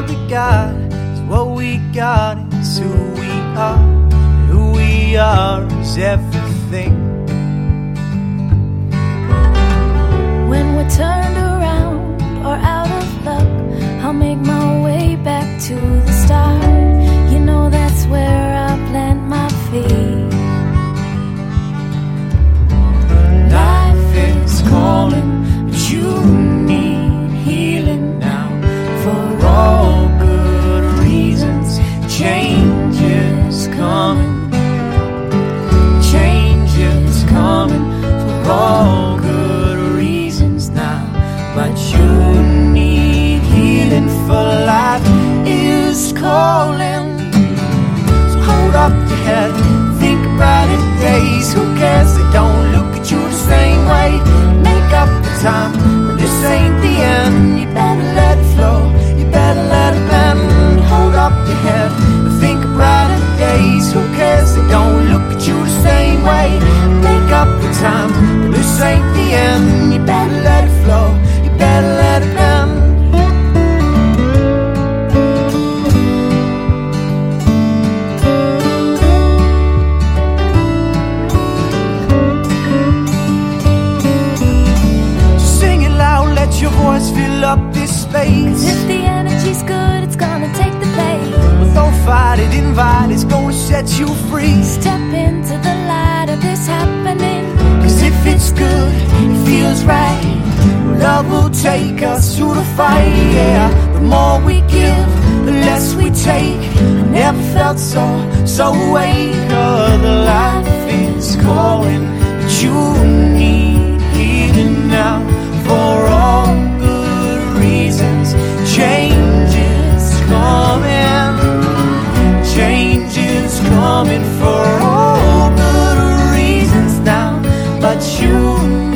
what we got, is what we got is who we are. And who we are is everything. Up this space. If the energy's good, it's gonna take the bait. Well, don't fight it, invite it's gonna set you free. Step into the light of this happening. Cause if it's good, it feels right. Love will take us through the fight, yeah. The more we give, the less we take. I never felt so, so awake. The life is calling, but you coming for all good reasons now, but you